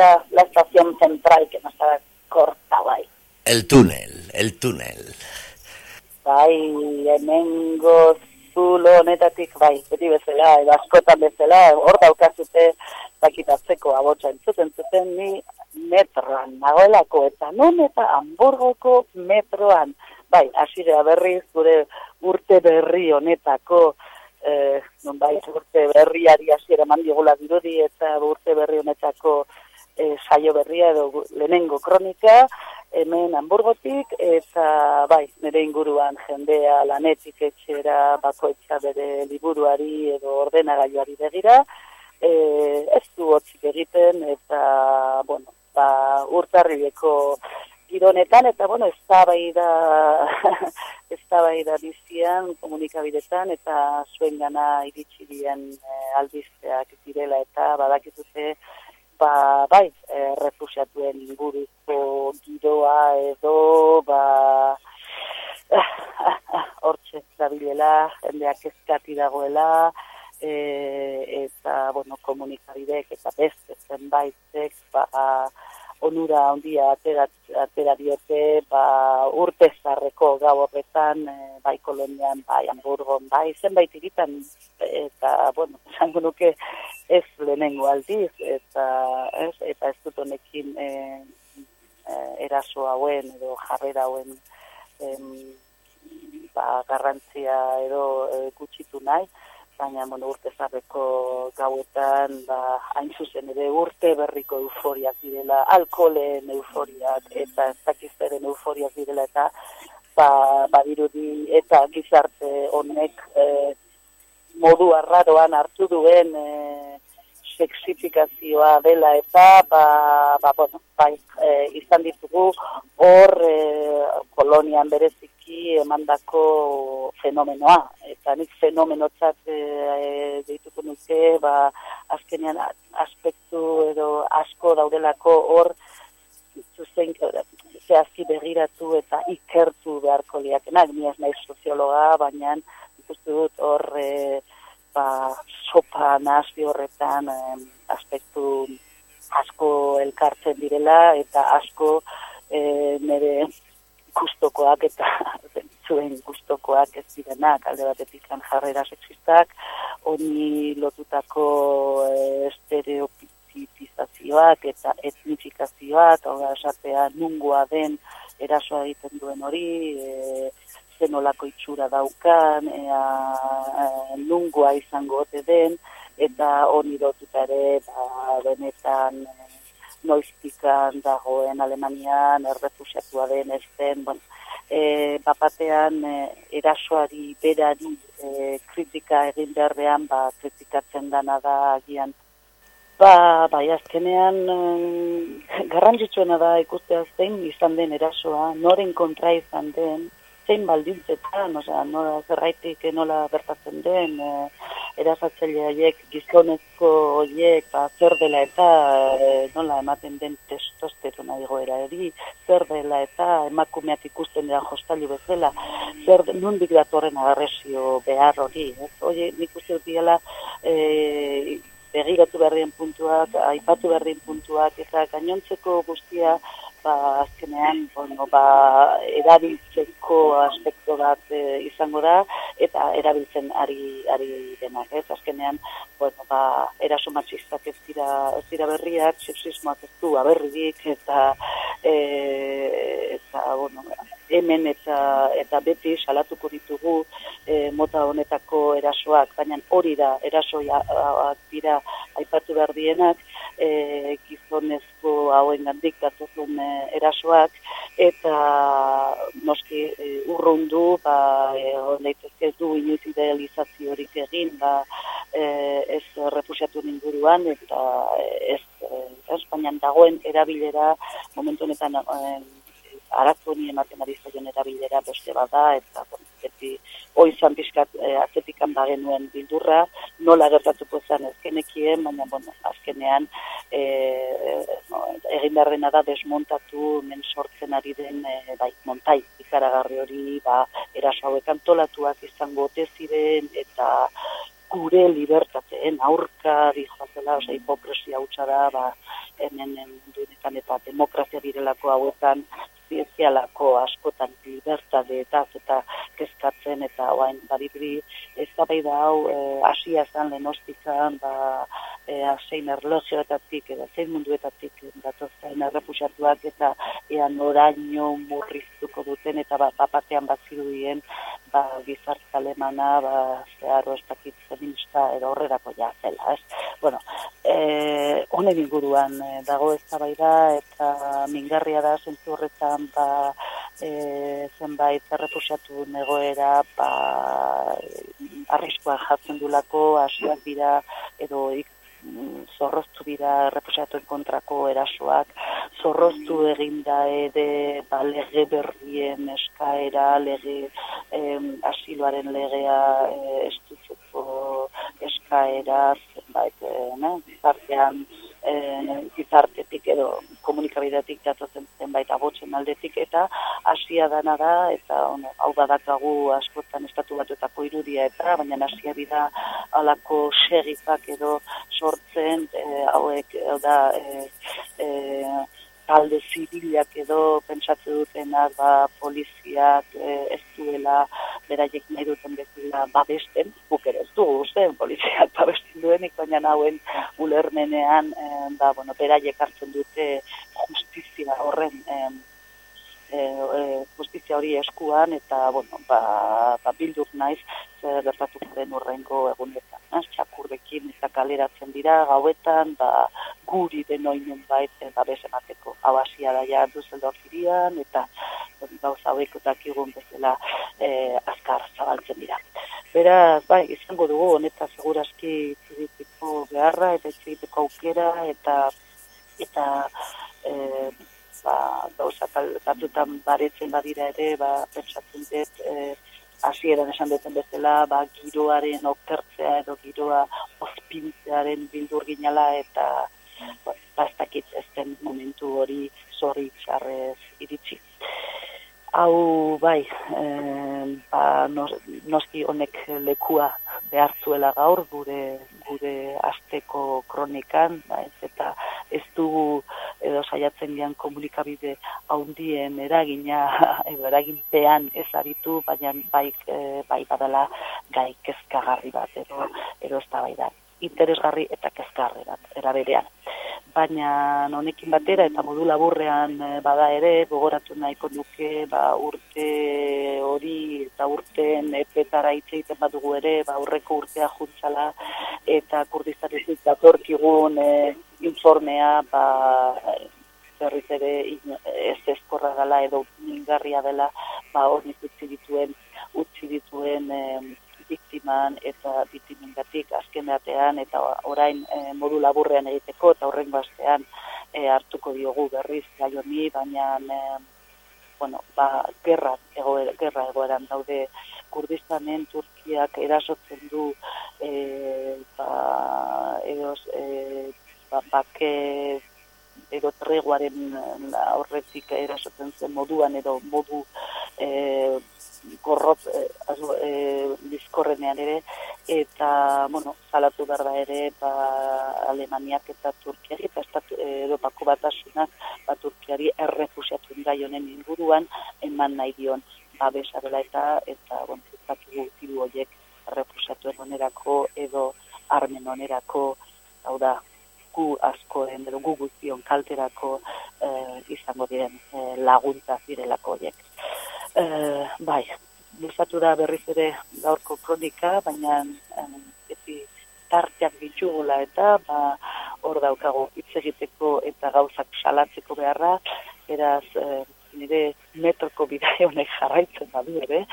era la estación central que nos estaba corta, bai. El túnel, el túnel. Bai, hemengo zulo honetatik, bai, beti bezala, edo askotan bezala, hor daukazute bakitatzeko abotsa entzuten zuten ni metroan nagoelako eta non eta hamburgoko metroan. Bai, asirea berriz gure urte berri honetako eh, non bai, urte berriari hasiera mandigula dirudi eta urte berri honetako eh, saio berria edo lehenengo kronika, hemen hamburgotik, eta bai, nire inguruan jendea lanetik etxera bakoitza bere liburuari edo ordenagailuari begira, e, ez du hotzik egiten, eta, bueno, ba, urtarribeko gironetan, eta, bueno, ez da bai da, ez da bai da bizian komunikabidetan, eta zuen gana iritsi dien e, albizteak direla, eta badakizute, ba, bai, e, refusiatuen inguruko giroa edo, ba, hortxe zabilela, jendeak ezkati dagoela, e, eta, bueno, komunikabidek eta beste zenbaitek, ba, onura handia atera, atera diote, ba, urte zarreko gau horretan, e, bai kolonian, bai hamburgon, bai zenbait iritan, eta, bueno, zango nuke, ez lehenengo aldiz, eta ez, eta ez dut honekin e, e, eraso hauen edo jarrera hauen em, ba, garrantzia edo e, gutxitu nahi, baina bueno, urte zarreko gauetan, ba, hain zuzen ere urte berriko euforiak direla, alkoholen euforiak eta ez dakizteren euforiak direla, eta ba, badirudi eta gizarte honek e, modu arraroan hartu duen e, sexifikazioa dela eta ba, ba, bueno, bai, e, izan ditugu hor e, kolonian bereziki emandako fenomenoa. Eta nik fenomenotzat e, deituko nuke, ba, azkenean aspektu edo asko daudelako hor zuzen zehazki begiratu eta ikertu beharko liakenak, ni ez nahi soziologa, baina ikustu dut hor e, ba, sopa nazi horretan eh, aspektu asko elkartzen direla eta asko eh, nire gustokoak eta zuen gustokoak ez direnak alde batetik jarrera sexistak honi lotutako eh, estereotipizazioak eta etnifikazioak hau da esatea nungoa den erasoa egiten duen hori eh, zenolako itxura daukan, ea, e, izango ote den, eta honi dotuta ere, ba, benetan, e, noiztikan dagoen Alemanian, errefusiatua den, ez den, bueno, e, bapatean e, erasoari berari e, kritika egin beharrean, ba, kritikatzen dana da agian. Ba, bai, azkenean, garrantzitsuena da ikustea zein izan den erasoa, noren kontra izan den, zein baldintzetan, osea, nola zerraitik nola bertatzen den, e, erasatzaile haiek gizonezko horiek ba, zer dela eta e, nola ematen den testosterona egoera eri, zer dela eta emakumeak ikusten dira jostailu bezala, zer nundik datorren agresio behar hori, ez? Oie, nik uste dut diala, e, begiratu berrien puntuak, aipatu berrien puntuak, eta gainontzeko guztia, ba, azkenean, bueno, ba, erabiltzeko aspekto bat e, izango da, eta erabiltzen ari, ari denak, ez, azkenean, bueno, ba, eraso matxistak ez dira, ez dira berriak, sexismoak ez du aberrik, eta, e, eta, bueno, hemen eta eta beti salatuko ditugu e, mota honetako erasoak, baina hori da erasoak dira aipatu behar dienak, e, gizonezko hauen datuzun e, erasoak, eta noski e, urrundu, ba, e, ez du inoiz idealizaziorik egin, ba, e, ez refusiatu ninguruan, eta e, ez, baina dagoen erabilera momentu honetan e, arazo ni ematen ari zaioen erabilera beste bada, eta bon, beti oizan pixkat e, azetikan bagenuen bildurra, nola gertatuko zen ezkenekien, baina bueno, azkenean e, no, egin beharrena da desmontatu men sortzen ari den e, bai, montai ikaragarri hori, ba, eraso hauek antolatuak izango ziren, eta gure libertateen aurka dihoazela, oza, hipokresia hutsa da, ba, hemen duenetan eta demokrazia direlako hauetan zientzialako askotan libertade eta eta kezkatzen eta oain badibri ez da da hau eh, asia zan lehen ba, e, zein erlogioetatik edo zein munduetatik datozen errefusatuak eta ean oraino murriztuko duten eta ba, papatean bat zirudien ba, gizart alemana ba, zeharo ez feminista edo horrerako ja zela, ez? Bueno, e, honen inguruan e, dago ez da eta mingarria da zentzu horretan ba, e, zenbait errefusiatu negoera ba, arriskoa jartzen dulako, hasiak dira edo ik, zorroztu dira reposatuen kontrako erasoak, zorroztu eginda ere ba, lege berrien eskaera, lege em, asiloaren legea e, estuzuko eskaera, zenbait, e, ne, e, gizartetik edo komunikabidetik datozen zenbait abotzen aldetik eta hasia dana da eta ono, hau badakagu askotan estatu batuetako irudia eta baina hasia bida alako segizak edo sortzen e, hauek da e, e, talde zibilak edo pentsatze dutenak ba, poliziak e, ez duela beraiek nahi duten bezala babesten, guk ere ez dugu uste, poliziak babesten duenik, baina nauen ulermenean e, ba, bueno, beraiek hartzen dute justizia horren e, e, justizia hori eskuan eta bueno, ba, ba bildur naiz zer gertatuko den urrengo egunetan. Eh? Txakurrekin eta kaleratzen dira gauetan, ba, guri den oinun bait, e, ba, emateko. Hau asia da ja Dusseldorf irian, eta gauza hauek dakigun bezala e, azkar zabaltzen dira. Beraz, bai, izango dugu, honeta seguraski itziditeko beharra, eta itziditeko aukera, eta eta e, ba, gauza batutan baretzen badira ere, ba, pentsatzen dut, e, hasieran esan duten bezala, ba, giroaren okertzea edo giroa ospintzearen bildur ginala eta ba, ez dakit den momentu hori zorri txarrez iritsi. Hau, bai, e, ba, noski honek lekua behartzuela gaur gure gure asteko kronikan, ba, ez, eta ez dugu edo saiatzen gean komunikabide haundien eragina edo eraginpean ez aritu, baina bai, e, bai badala gai kezkagarri bat edo, edo ez da bai da interesgarri eta kezkarri bat, eraberean. Baina honekin batera eta modu laburrean e, bada ere, gogoratu nahiko duke ba, urte hori eta urten epetara itzeiten badugu ere, ba, urreko urtea juntzala eta kurdizanetik datorkigun e, informea ba, berriz ere ez ezkorra dela edo mingarria dela ba, hori utzi dituen utzi dituen e, biktiman eta biktimengatik azken batean eta orain e, modu laburrean egiteko eta horren bastean e, hartuko diogu berriz gai honi, baina e, bueno, ba, gerra, egoera, gerra egoeran daude. Kurdistanen Turkiak erasotzen du e, ba, edo, e, ba, bake edo treguaren aurretik erasotzen zen moduan edo modu e, gorrot e, e, bizkorrenean ere eta bueno, salatu behar da ere ba, Alemaniak eta Turkiari eta estatu, Europako batasunak ba, Turkiari errefusiatu gai honen inguruan eman nahi dion babesa dela eta eta bueno, estatu gutiru horiek errefusiatu onerako edo armen onerako hau da gu askoren edo gu guztion kalterako eh, izango diren eh, laguntza zirelako horiek. Eh, bai, luzatu da berriz ere gaurko kronika, baina eh, eti tarteak ditugula eta ba, hor daukago hitz egiteko eta gauzak salatzeko beharra, eraz eh, nire metroko bidai honek jarraitzen badu ere,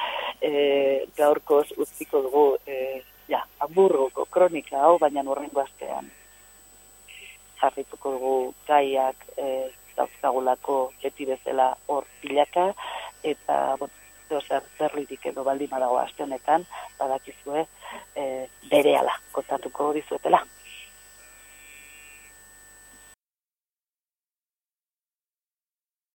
eh, gaurkoz utziko dugu eh, ja, aburroko kronika hau, baina horrengo astean jarrituko dugu gaiak e, dauzkagulako beti bezala hor pilaka, eta bon, zer zerritik edo baldima dago aste honetan, badakizue e, bere ala, kotatuko dizuetela.